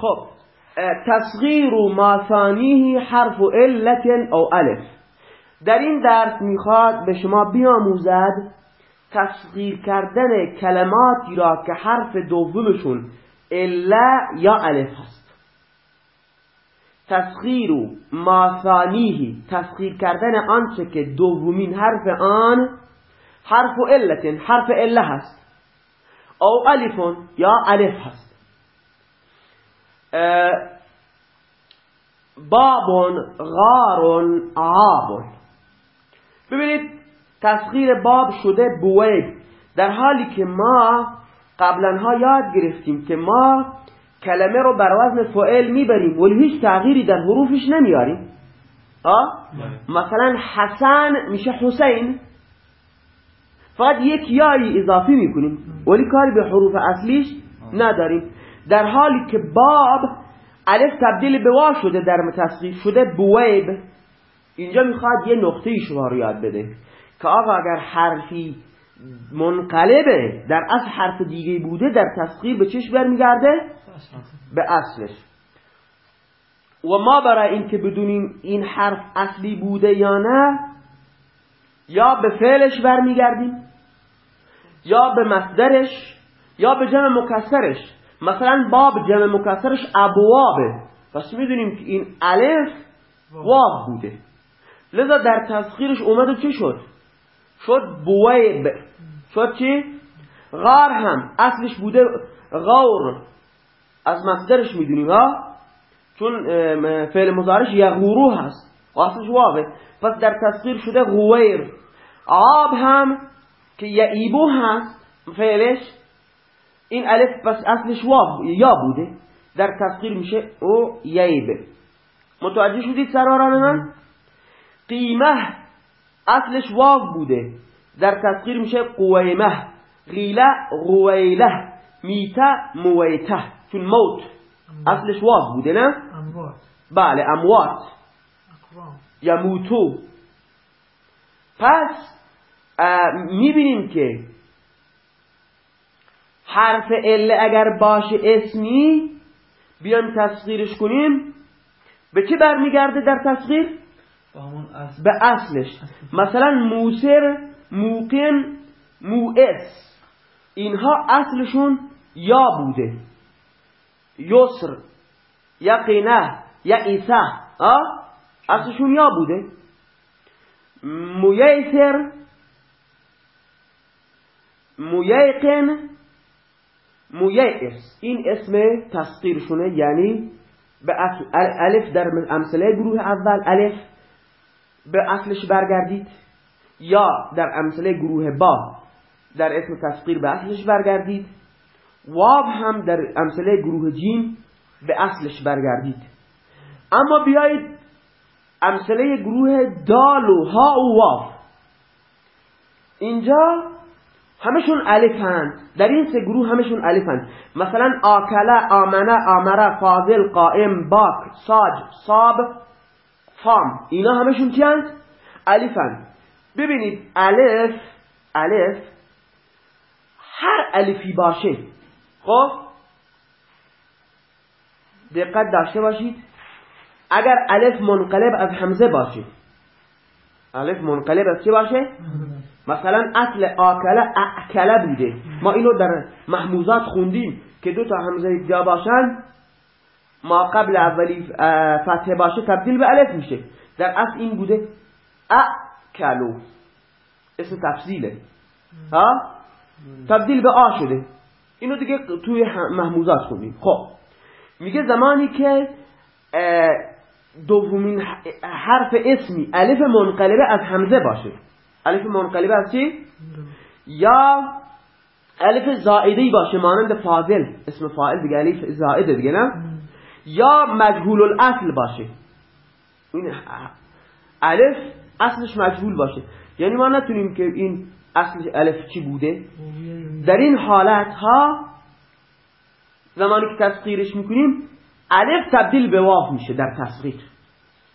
خب تصغیر ما ثانیه حرف علت او الف. در این درس می‌خواد به شما بیاموزد تصغیر کردن کلماتی را که حرف دومشون الا یا الف هست. تصغیر ما ثانیه تصغیر کردن آنچه که دومین حرف آن حرف علت حرف اله هست. او الف یا الف هست. باب غار عاب ببینید تسخیر باب شده بوید. در حالی که ما قبلا ها یاد گرفتیم که ما کلمه رو بر وزن فعل می‌بریم ولی هیچ تغییری در حروفش نمیاریم. آه؟ مثلا حسن میشه حسین. فقط یک یایی اضافی می‌کنیم. ولی کاری به حروف اصلیش نداریم. در حالی که باب الف تبدیل به وا شده در متصغیر شده بویب. اینجا می‌خواد یه نقطه شما رو یاد بده که آقا اگر حرفی منقلبه در اصل حرف دیگه بوده در تصغیر به چش برمیگرده؟ به اصلش. و ما برای اینکه بدونیم این حرف اصلی بوده یا نه یا به فعلش برمیگردیم یا به مصدرش یا به جمع مکسرش. مثلا باب جمع مکسرش ابوابه. پس می‌دونیم که این الف واب بوده. لذا در تسخیرش اومد و چی شد شد بویب شد چی؟ غار هم. اصلش بوده غور. از مصدرش می‌دونیم ها؟ چون فعل مضارش یغورو هست. و اصلش وابه. پس در تسخیر شده غویر. آب هم که یعیبو هست فعلش این الف پس اصلش واو یا بوده. در تفسیر میشه او ییبه. متوجه شدید سروران من؟ قیمه اصلش واو بوده. در تفسیر میشه قویمه. غیله غویله میته مویته. چون موت. اصلش واو بوده نه؟ اموات. بله اموات. یموتو پس می‌بینیم که حرف ال اگر باشه اسمی بیان تصغیرش کنیم. به چه برمیگرده در تصغیر؟ به اصلش. مثلا موسر موقن موئس. اینها اصلشون یا بوده. یسر یقینه یعیسه اصلشون یا بوده. میسر میقن مویعس این اسم تسقیرشونه یعنی به الف در امثله گروه اول. الف به اصلش برگردید. یا در امثله گروه با در اسم تسقیر به اصلش برگردید. واب هم در امثله گروه جیم به اصلش برگردید. اما بیایید امثله گروه دال و ها و واب اینجا همشون الفن. در این سه گروه همشون الفن. مثلا آکله آمنه آمره فاضل قائم باک ساج صاب فام. اینا همشون چی هست؟ الفن. ببینید الف الف هر الفی باشه. خب؟ دقت داشته باشید. اگر الف منقلب از همزه باشه. الف منقلب از چی باشه؟ مثلا اصل آکله اکله بوده. ما اینو در محموزات خوندیم که دو تا همزه جا باشن ما قبل اولی فتحه باشه تبدیل به الف میشه. در اصل این بوده اکلو. اسم تفصیله. ها؟ تبدیل به آ شده. اینو دیگه توی محموزات خوندیم. خب. میگه زمانی که دومین حرف اسمی الف منقلبه از همزه باشه. الف منقلبه از چی؟ یا الف زائده باشه مانند فاضل اسم فاعل دیگه الف زائده دیگه نه یا مجهول الاصل باشه این الف اصلش مجهول باشه یعنی ما نتونیم که این اصل الف چی بوده در این حالت ها زمانی که تسخیرش می‌کنیم الف تبدیل به واف میشه در تسخیر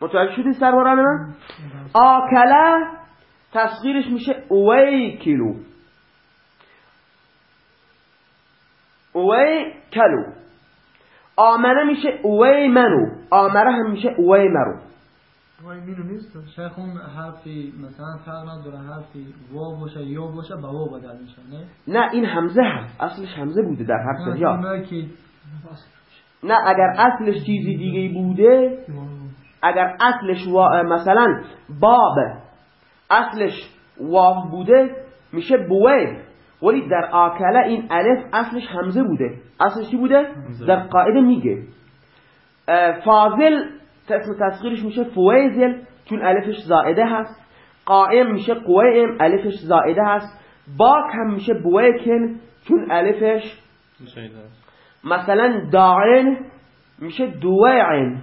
متوجه شدید سروران من آکله تصغیرش میشه اوی کلو اوی کلو آمنه میشه اوی منو آمره هم میشه اوی مرو وای مینو نیست؟ شیخ اون حرفی مثلا فرق نداره حرفی وا باشه یا باشه با وا بدل میشه نه؟ نه این همزه هست. اصلش همزه بوده در حرف یا. نه اگر اصلش چیزی دیگه بوده اگر اصلش. مثلا باب اصلش واو بوده میشه بوی ولی در آکله این الف اصلش همزه بوده. اصلش چی بوده؟ در قاعده میگه. فاضل اسم تصغیرش میشه فویزل چون الفش زائده هست. قائم میشه قویم الفش زائده هست. باک هم میشه بویکن چون الفش مثلا داعن میشه دویعن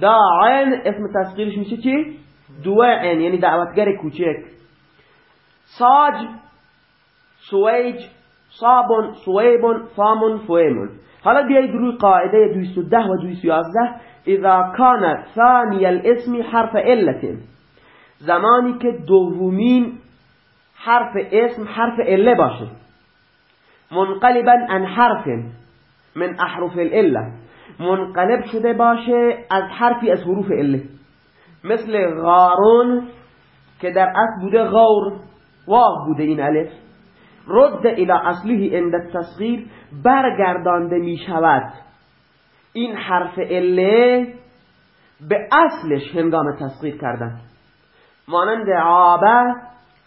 داعن اسم تصغیرش میشه چی؟ دویعن یعنی دعوتگر کوچک. ساج سویج صابون سویبون فامون فویمون حالا بیایید روی قاعدة 210 و 211 اذا کان ثانی الاسم حرف علت. زمانی که حرف اسم حرف عله باشه. منقلبا عن حرف من احرف العله منقلب شده باشه از حرفی از حروف عله مثل غارون که در اصل بوده غور واو بوده این الف. رد الى اصله عند التصغیر برگردانده می شود این حرف اله به اصلش هنگام تصغیر کردن. مانند عابه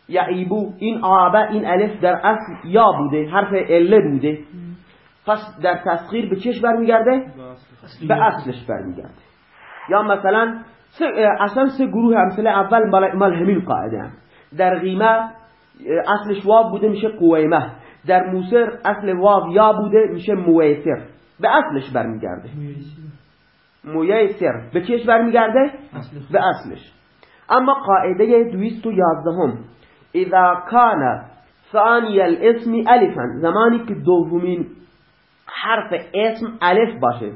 یعیبو این عابه این الف در اصل یا بوده حرف اله بوده. پس در تصغیر به چش برمیگرده؟ به اصلش برمیگرده. یا مثلا اصلا سه گروه امثله اول مال همین قاعده هم. در غیمه اصلش واب بوده میشه قویمه. در موسر اصل واو یا بوده میشه مویسر. به اصلش برمیگرده. مویسر. به چیش برمیگرده؟ به اصلش. اما قاعده دویست و یازدهم. اذا کان ثانی الاسم الفا. زمانی که دومین حرف اسم الف باشه.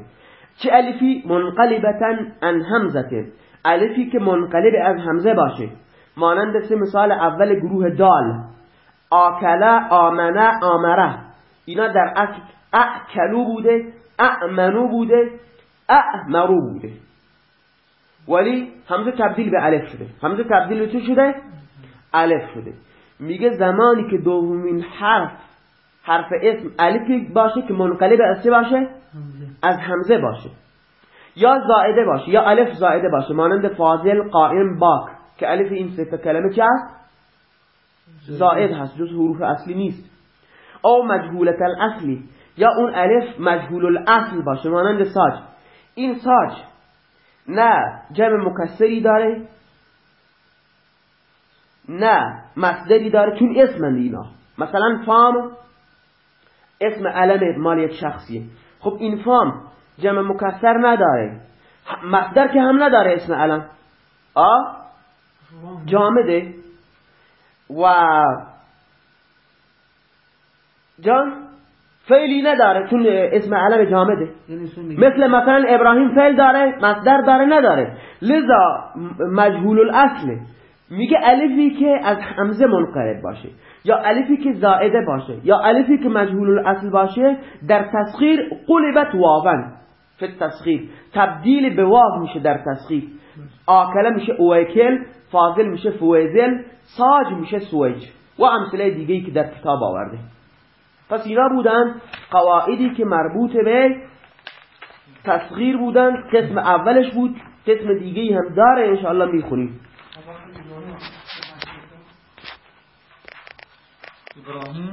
چه الفی؟ منقلبتا ان همزه الفی که منقلب از همزه باشه. مانند سه مثال اول گروه دال. آکله آمنه آمره. اینا در اصل اعکلو بوده اعمنو بوده اعمرو بوده. ولی همزه تبدیل به الف شده. همزه تبدیل به چه شده؟ الف شده. میگه زمانی که دومین حرف حرف اسم الفی باشه که منقلب از چه باشه؟ از همزه باشه. یا زائده باشه یا الف زائده باشه مانند فاضل قائم باک. که الف این سه کلمه چه هست؟ زائد هست جز حروف اصلی نیست. او مجهولت الاصلی یا اون الف مجهول الاصل باشه مانند ساج. این ساج نه جمع مکسری داره نه مصدری داره چون اسم اینا. مثلا فام اسم علم مال یک شخصیه. خب این فام جمع مکسر نداره. مصدر که هم نداره اسم علم آه جامده. و جان فعلی نداره چون اسم علم جامده. یعنی مثل مثلا ابراهیم فعل داره مصدر داره نداره. لذا مجهول الاصل. میگه الفی که از همزه منقرب باشه یا الفی که زائده باشه یا الفی که مجهول الاصل باشه در تسخیر قلبت واون فی التسخیر. تبدیل به واو میشه در تسخیر. آکله میشه اویکل فاضل میشه فویزل ساج میشه سویج. و امثله دیگه که در کتاب آورده. پس اینا بودن قواعدی که مربوط به تصغیر بودن. قسم اولش بود قسم دیگه هم داره انشاءالله می‌خونیم. ابراهیم.